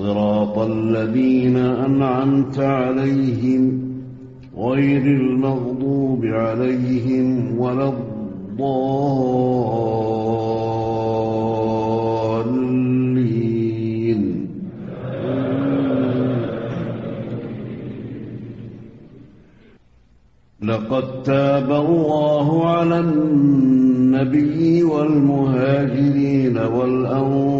صراط الذين أنعمت عليهم غير المغضوب عليهم ولا الضالين. لقد تاب الله على النبي والمهاجرين والأنصار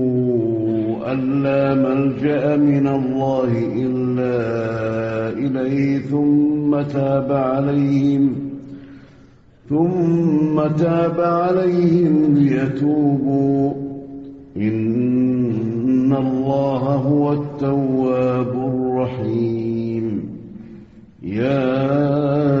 أن لا ملجأ من الله إلا إليه ثم تاب عليهم ثم تاب عليهم ليتوبوا. إن الله هو التواب الرحيم. يا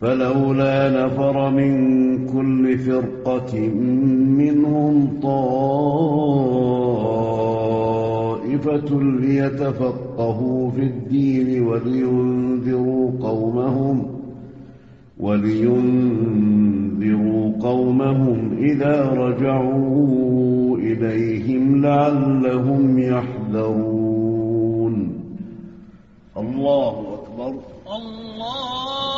فلولا نفر من كل فرقة منهم طائفة ليتفقهوا في الدين ولينذروا قومهم ولينذروا قومهم إذا رجعوا إليهم لعلهم يحذرون. الله أكبر. الله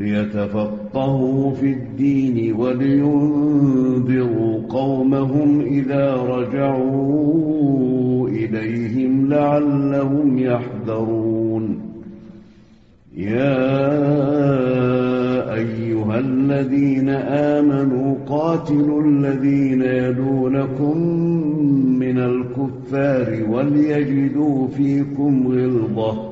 ليتفقهوا في الدين ولينذروا قومهم إذا رجعوا إليهم لعلهم يحذرون. يا أيها الذين آمنوا قاتلوا الذين يلونكم من الكفار وليجدوا فيكم غلظة.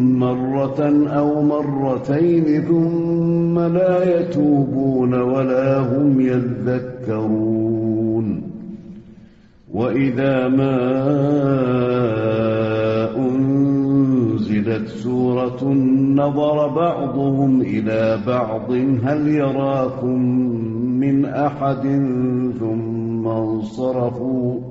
مرة أو مرتين ثم لا يتوبون ولا هم يذكرون. وإذا ما أنزلت سورة نظر بعضهم إلى بعض هل يراكم من أحد ثم انصرفوا؟